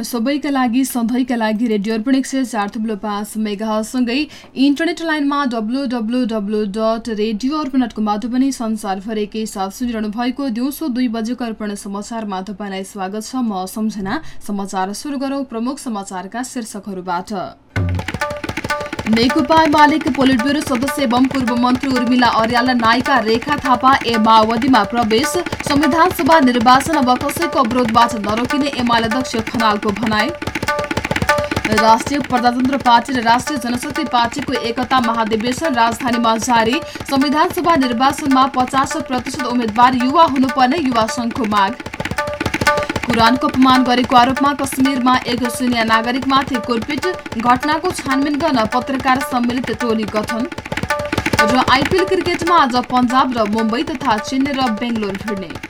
अर्पण सबैका लागि सधैँका लागि रेडियो अर्पण एक सय चार थुप्रो पाँच मेगासँगै इन्टरनेट लाइनमा W W W dot radio Arpan dot कमबाट पनि संसारभरिकै साथ सुनिरहनु भएको दिउँसो दुई बजेको अर्पण समाचारमा तपाईँलाई स्वागत छ। म सम्झना। समाचार सुरु गरौँ प्रमुख समाचारका शीर्षकहरूबाट। नेकपा एमालेको पोलिट ब्युरो सदस्य एवं पूर्व मन्त्री उर्मिला अर्याल नायिका रेखा थापा ए माओवादीमा प्रवेश। संविधान सभा निर्वाचन अब कसैको अवरोधबाट नरोकिने एमाले अध्यक्ष खनालको भनाई। राष्ट्रिय प्रजातन्त्र पार्टी र राष्ट्रिय जनशक्ति पार्टीको एकता महाधिवेशन राजधानीमा जारी। संविधान सभा निर्वाचनमा पचास प्रतिशत उम्मेद्वार युवा हुनुपर्ने युवा संघको माग। कुरानको अपमान गरेको आरोपमा कश्मीरमा एक सिनियर नागरिकमाथि कुरपिट घटनाको छानबिन गर्न पत्रकार सम्मिलित टोली गठन र आइपिएल क्रिकेटमा आज पन्जाब र मुम्बई तथा चेन्नई र बेङ्गलोर भिड्ने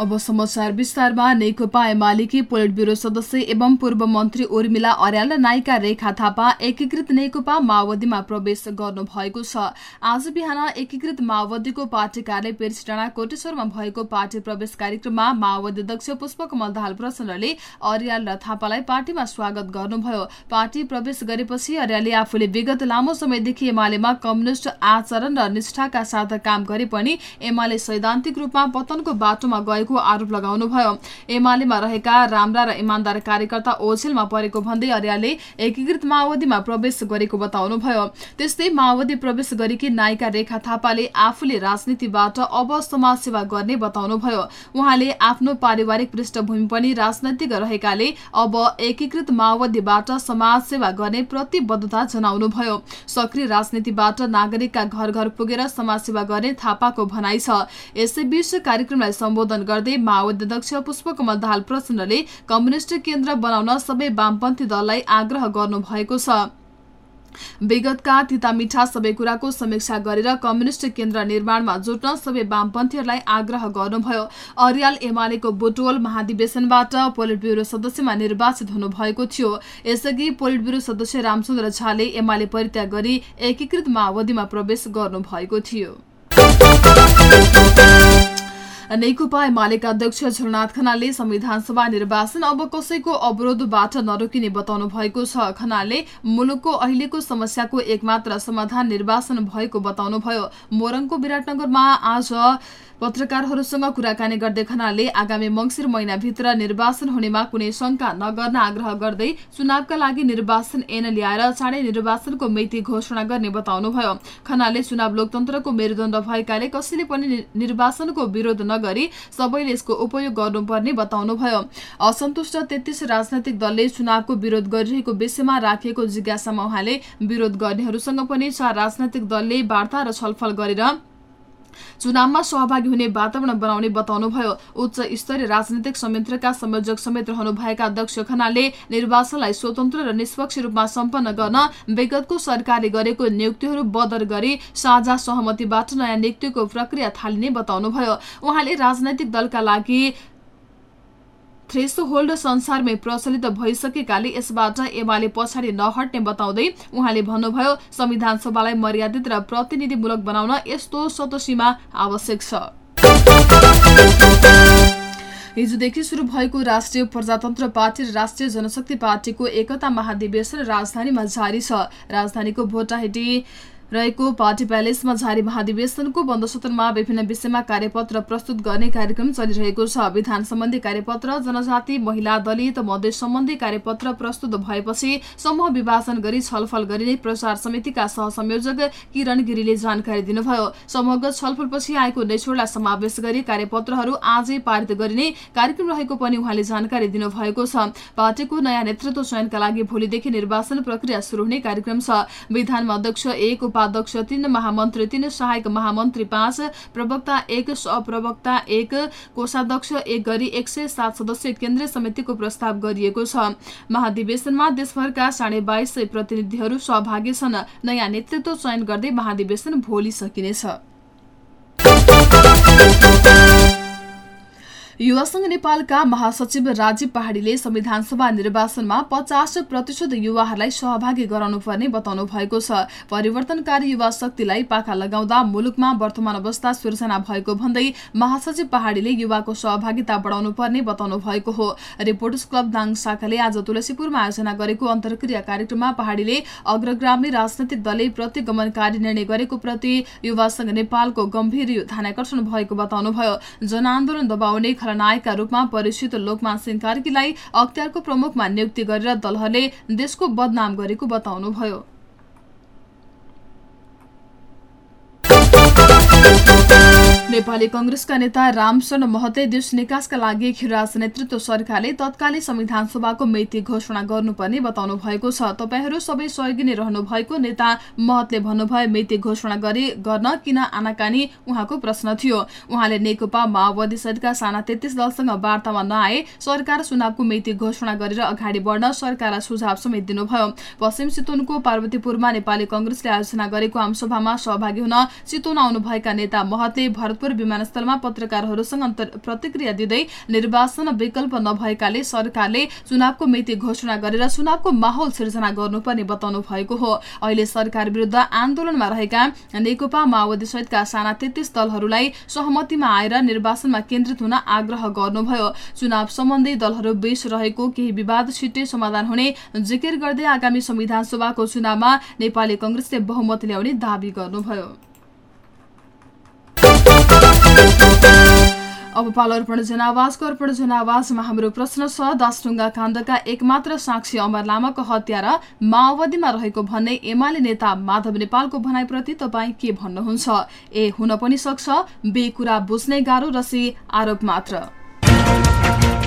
अब समाचार विस्तारमा नेकपा एमालेकी पोलिट ब्युरो सदस्य एवं पूर्व मन्त्री उर्मिला अर्याल र नायिका रेखा थापा एकीकृत नेकपा माओवादीमा प्रवेश गर्नु भएको छ। आज बिहान एकीकृत माओवादीको पार्टी कार्यालय पेरिस डाँडा कोटेश्वरमा भएको पार्टी प्रवेश कार्यक्रममा माओवादी अध्यक्ष पुष्पकमल दाहाल प्रचण्डले अर्याल र थापालाई पार्टीमा स्वागत गर्नुभयो। पार्टी प्रवेश गरेपछि अर्यालले आफूले विगत लामो समयदेखि एमालेमा कम्युनिष्ट आचरण र निष्ठाका साथ काम गरे पनि एमाले सैद्धान्तिक रूपमा पतनको बाटोमा गएको भएको आरोप लगाउनुभयो एमालेमा रहेका राम्रा र इमान्दार कार्यकर्ता ओझेलमा परेको भन्दै अर्यालले एकीकृत माओवादीमा प्रवेश गरेको बताउनुभयो त्यस्तै माओवादी प्रवेश गरेकी नायिका रेखा थापाले आफूले राजनीतिबाट अब समाजसेवा गर्ने बताउनुभयो उहाँले आफ्नो पारिवारिक पृष्ठभूमि पनि राजनैतिक रहेकाले अब एकीकृत माओवादीबाट समाजसेवा गर्ने प्रतिबद्धता जनाउनुभयो सक्रिय राजनीतिबाट नागरिकका घर घर पुगेर समाजसेवा गर्ने थापाको भनाइ छ। यसैबीच कार्यक्रमलाई सम्बोधन गर्दै माओवादी अध्यक्ष पुष्पकमल दाहाल प्रचण्डले कम्युनिष्ट केन्द्र बनाउन सबै वामपन्थी दललाई आग्रह गर्नुभएको छ। विगतका तिता मिठा सबै कुराको समीक्षा गरेर कम्युनिष्ट केन्द्र निर्माणमा जुट्न सबै वामपन्थीहरूलाई आग्रह गर्नुभयो। अर्याल एमालेको बुटोल महाधिवेशनबाट पोलिट ब्युरो सदस्यमा निर्वाचित हुनुभएको थियो। यसअघि पोलिट ब्युरो सदस्य रामचन्द्र झाले एमाले परित्याग गरी एकीकृत माओवादीमा प्रवेश गर्नुभएको थियो। नेकपा एमालेका अध्यक्ष झलनाथ खनालले संविधान सभा निर्वाचन अब कसैको अवरोधबाट नरोकिने बताउनु भएको छ। खनालले मुलुकको अहिलेको समस्याको एकमात्र समाधान निर्वाचन भएको बताउनुभयो। मोरङको विराटनगरमा आज पत्रकारहरूसँग कुराकानी गर्दै खनालले आगामी मङ्सिर महिनाभित्र निर्वाचन हुनेमा कुनै शंका नगर्न आग्रह गर्दै चुनावका लागि निर्वाचन ऐन ल्याएर चाँडै निर्वाचनको मिति घोषणा गर्ने बताउनुभयो। खनालले चुनाव लोकतन्त्रको मेरुदण्ड भएकाले कसैले पनि निर्वाचनको विरोध नगरी सबैले यसको उपयोग गर्नुपर्ने बताउनुभयो। असन्तुष्ट तेत्तीस राजनैतिक दलले चुनावको विरोध गरिरहेको विषयमा राखिएको जिज्ञासामा उहाँले विरोध गर्नेहरूसँग पनि चार राजनैतिक दलले वार्ता र छलफल गरेर चुनावमा सहभागी हुने वातावरण बनाउने बताउनुभयो उच्च स्तरीय राजनैतिक संयन्त्रका संयोजक समेत रहनुभएका अध्यक्ष खनालले निर्वाचनलाई स्वतन्त्र र निष्पक्ष रूपमा सम्पन्न गर्न विगतको सरकारले गरेको नियुक्तिहरू बदर गरी साझा सहमतिबाट नयाँ नियुक्तिको प्रक्रिया थालिने बताउनुभयो उहाँले राजनैतिक दलका लागि थ्रेस होल्ड संसारमै प्रचलित भइसकेकाले यसबाट एमाले पछाडि नहट्ने बताउँदै उहाँले भन्नुभयो संविधान सभालाई मर्यादित र प्रतिनिधिमूलक बनाउन यस्तो सतोसीमा आवश्यक छ। हिजोदेखि शुरू भएको राष्ट्रिय प्रजातन्त्र पार्टी र राष्ट्रिय जनशक्ति पार्टीको एकता महाधिवेशन राजधानीमा जारी छ। राजधानीको भोटाहेटी रहेको पार्टी प्यालेसमा जारी महाधिवेशनको बन्द सत्रमा विभिन्न विषयमा कार्यपत्र प्रस्तुत गर्ने कार्यक्रम चलिरहेको छ। विधान सम्बन्धी कार्यपत्र जनजाति महिला दलित मधेस सम्बन्धी कार्यपत्र प्रस्तुत भएपछि समूह विभाजन गरी छलफल गरिने प्रचार समितिका सहसंयोजक किरण गिरीले जानकारी दिनुभयो। समूहगत छलफलपछि आएको निचोडलाई समावेश गरी कार्यपत्रहरू आजै पारित गरिने कार्यक्रम रहेको पनि उहाँले जानकारी दिनुभएको छ। पार्टीको नयाँ नेतृत्व चयनका लागि भोलिदेखि निर्वाचन प्रक्रिया शुरू हुने कार्यक्रम छ। विधानमा अध्यक्ष एक उपाध्यक्ष तीन महामन्त्री तीन सहायक महामन्त्री पाँच प्रवक्ता एक सहप्रवक्ता एक कोषाध्यक्ष एक गरी एक सय सात सदस्यीय केन्द्रीय समितिको प्रस्ताव गरिएको छ। महाधिवेशनमा देशभरका साढे बाइस सय प्रतिनिधिहरू सहभागी छन्। नयाँ नेतृत्व चयन गर्दै महाधिवेशन भोलि सकिनेछ। युवा संघ नेपालका महासचिव राजीव पहाडीले संविधान सभा निर्वाचनमा पचास प्रतिशत युवाहरूलाई सहभागी गराउनु पर्ने बताउनु भएको छ। परिवर्तनकारी युवा शक्तिलाई पाखा लगाउँदा मुलुकमा वर्तमान अवस्था सिर्जना भएको भन्दै महासचिव पहाडीले युवाको सहभागिता बढाउनु पर्ने बताउनु भएको हो। रिपोर्टर्स क्लब दाङ शाखाले आज तुलसीपुरमा आयोजना गरेको अन्तर्क्रिया कार्यक्रममा पहाडीले अग्रग्रामी राजनैतिक दलले प्रतिगमनकारी निर्णय गरेको प्रति युवा संघ नेपालको गम्भीर ध्यानकर्षण भएको बताउनुभयो। जनआन्दोलन दबाउने खलनायकका रूपमा परिचित लोकमान सिंह कार्कीलाई अख्तियारको प्रमुखमा नियुक्ति गरेर दलहरूले देशको बदनाम गरेको बताउनुभयो। नेपाली कंग्रेसका नेता रामचरण महतले देश निकासका लागि खिराज नेतृत्व सरकारले तत्कालीन संविधान सभाको मिति घोषणा गर्नुपर्ने बताउनु भएको छ। तपाईँहरू सबै सहयोगी नै रहनु भएको नेता महतले भन्नुभयो मिति घोषणा गरी गर्न किन आनाकानी उहाँको प्रश्न थियो। उहाँले नेकपा माओवादी सहितका साना तेत्तीस दलसँग वार्तामा नआए सरकार चुनावको मिति घोषणा गरेर अगाडि बढ्न सरकारलाई सुझाव समेत दिनुभयो। पश्चिम चितवनको पार्वतीपुरमा नेपाली कंग्रेसले आयोजना गरेको आमसभामा सहभागी हुन चितवन आउनुभएका नेता महतले भरत भरतपुर विमानस्थलमा पत्रकारहरूसँग प्रतिक्रिया दिँदै निर्वाचन विकल्प नभएकाले सरकारले चुनावको मिति घोषणा गरेर चुनावको माहौल सिर्जना गर्नुपर्ने बताउनु भएको हो। अहिले सरकार विरुद्ध आन्दोलनमा रहेका नेकपा माओवादी सहितका साना तेत्तीस दलहरूलाई सहमतिमा आएर निर्वाचनमा केन्द्रित हुन आग्रह गर्नुभयो। चुनाव सम्बन्धी दलहरू बीच रहेको केही विवाद छिट्टै समाधान हुने जिकिर गर्दै आगामी संविधान सभाको चुनावमा नेपाली कंग्रेसले बहुमत ल्याउने दावी गर्नुभयो। अब पालो अर्पण जनावासको अर्पण जनावासमा हाम्रो प्रश्न छ दासढुङ्गा काण्डका एकमात्र साक्षी अमर लामाको हत्या र माओवादीमा रहेको भन्ने एमाले नेता माधव नेपालको भनाइप्रति तपाईँ के भन्नुहुन्छ? ए हुन पनि सक्छ बे कुरा बुझ्ने गाह्रो र सी आरोप मात्र।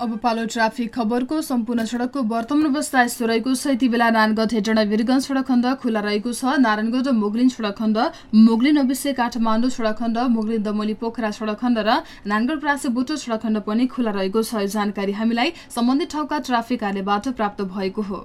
अब पालो ट्राफिक खबरको सम्पूर्ण सड़कको वर्तमान अवस्था यस्तो रहेको छ। यति बेला नारायणगढ हेटडा वीरगंज सड़क खण्ड खुला रहेको छ। नारायणगढ मोगलिन सड़क खण्ड मोगलिन अविसे काठमाडौँ सड़क खण्ड मोगलिन दमोली पोखरा सड़क खण्ड र नानगढ प्रासे बुटो सड़क खण्ड पनि खुला रहेको छ। जानकारी हामीलाई सम्बन्धित ठाउँका ट्राफिक कार्यबाट प्राप्त भएको हो।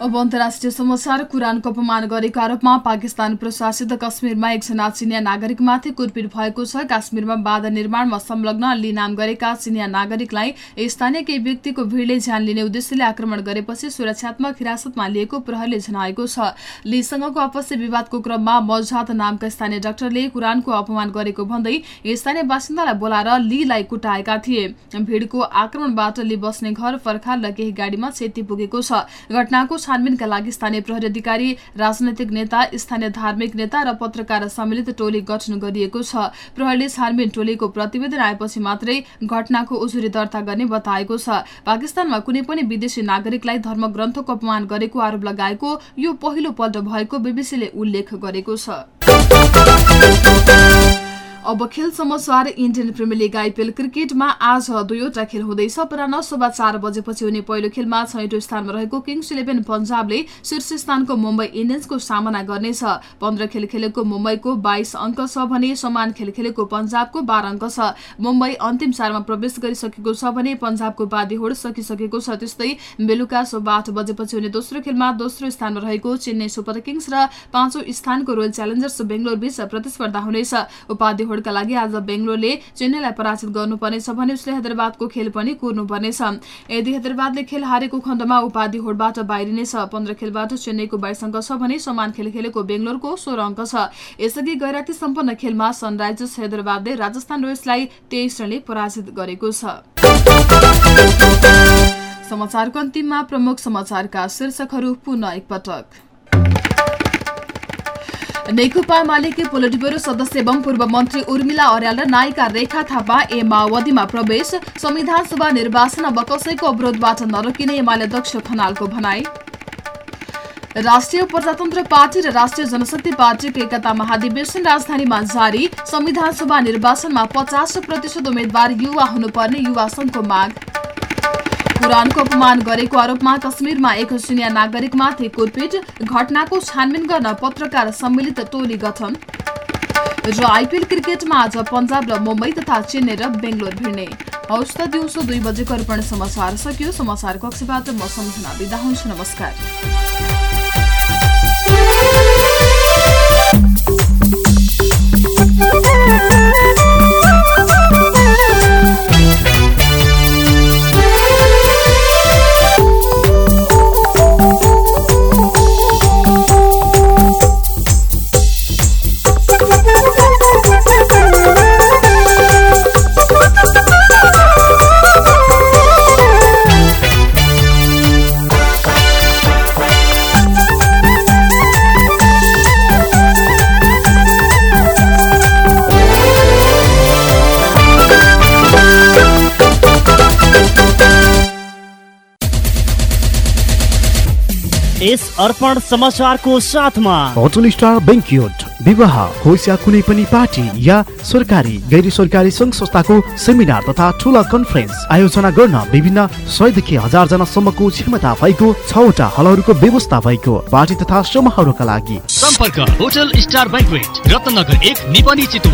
अब अन्तर्राष्ट्रिय समाचार कुरानको अपमान गरेको आरोपमा पाकिस्तान प्रशासित कश्मीरमा एकजना चिनिया नागरिकमाथि कुटपिट भएको छ। काश्मीरमा बाधा निर्माणमा संलग्न ली नाम गरेका चिनिया नागरिकलाई स्थानीय केही व्यक्तिको भिडले ज्यान लिने उद्देश्यले आक्रमण गरेपछि सुरक्षात्मक हिरासतमा लिएको प्रहरले जनाएको छ। लीसँगको आपसी विवादको क्रममा मजात नामका स्थानीय डाक्टरले कुरानको अपमान गरेको भन्दै स्थानीय बासिन्दालाई बोलाएर लीलाई कुटाएका थिए। भिडको आक्रमणबाट ली बस्ने घर पर्खाल र केही गाडीमा क्षति पुगेको छ। घटनाको छानबिनका लागि स्थानीय प्रहरी अधिकारी राजनैतिक नेता स्थानीय धार्मिक नेता र पत्रकार सम्मिलित टोली गठन गरिएको छ। प्रहरीले छानबिन टोलीको प्रतिवेदन आएपछि मात्रै घटनाको उजुरी दर्ता गर्ने बताएको छ। पाकिस्तानमा कुनै पनि विदेशी नागरिकलाई धर्मग्रन्थको अपमान गरेको आरोप लगाएको यो पहिलो पल्ट भएको बीबीसीले उल्लेख गरेको छ। अब खेल समाचार इन्डियन प्रिमियर लिग आइपिएल क्रिकेटमा आज दुईवटा खेल हुँदैछ अपराह सभा चार बजेपछि हुने पहिलो खेलमा छैटौँ स्थानमा रहेको किङ्स इलेभेन पन्जाबले शीर्ष स्थानको मुम्बई इन्डियन्सको सामना गर्नेछ। पन्ध्र खेल खेलेको मुम्बईको बाइस अङ्क छ भने समान खेल खेलेको पन्जाबको बाह्र अङ्क छ। मुम्बई अन्तिम चारमा प्रवेश गरिसकेको छ भने पन्जाबको बादी होड सकिसकेको छ। त्यस्तै बेलुका सभा आठ बजेपछि हुने दोस्रो खेलमा दोस्रो स्थानमा रहेको चेन्नई सुपर किङ्स र पाँचौं स्थानको रोयल च्यालेन्जर्स बेङ्गलोर बीच प्रतिस्पर्धा हुनेछ। उपाधि होडका लागि आज बेङ्गलोरले चेन्नईलाई पराजित गर्नुपर्नेछ भने उसले हैदराबादको खेल पनि कुर्नुपर्नेछ। यदि हैदराबादले खेल हारेको खण्डमा उपाधि होडबाट बाहिरिनेछ पन्ध्र खेलबाट चेन्नईको बाइस अङ्क छ भने समान खेल खेलेको बेङ्गलोरको सोह्र अङ्क छ। यसअघि गैराती सम्पन्न खेलमा सनराइजर्स हैदराबादले राजस्थान रोयल्सलाई तेइस रनले पराजित गरेको छ। समाचारको अन्तिममा प्रमुख समाचारका शीर्षकहरू पुनः एकपटक। नेकपा एमालेकी पोलिट ब्युरो सदस्य एवं पूर्व मन्त्री उर्मिला अर्याल र नायिका रेखा थापा ए माओवादीमा प्रवेश संविधान सभा निर्वाचन अब कसैको अवरोधबाट नरोकिने एमाले अध्यक्ष खनालको भनाई। राष्ट्रिय प्रजातन्त्र पार्टी र राष्ट्रिय जनशक्ति पार्टीको एकता महाधिवेशन राजधानीमा जारी संविधान सभा निर्वाचनमा पचास प्रतिशत उम्मेद्वार युवा हुनुपर्ने युवा संघको माग। कुरानको अपमान गरेको आरोपमा कश्मीरमा एक चिनिया नागरिकमाथि कुटपिट घटनाको छानबिन गर्न पत्रकार सम्मिलित टोली गठन। र आइपिएल क्रिकेटमा आज पन्जाब र मुम्बई तथा चेन्नई र बेङ्गलोर भिड्ने। हौस् त दिउँसो दुई बजेको अर्पण समाचार सकियो। समाचार कक्षबाट म सम्झना बिदा हुन्छु। नमस्कार। यस अर्पण समाचारको साथमा। होटल स्टार बेङ्क्युट विवाह होस् या कुनै पनि पार्टी या सरकारी गैर सरकारी सङ्घ संस्थाको सेमिनार तथा ठुला कन्फरेन्स आयोजना गर्न विभिन्न सयदेखि हजार जनासम्मको क्षमता भएको छवटा हलहरूको व्यवस्था भएको पार्टी तथा समूहहरूका लागि। सम्पर्क होटल स्टार ब्याङ्कवेट रत्नगर एक निपनी चितवन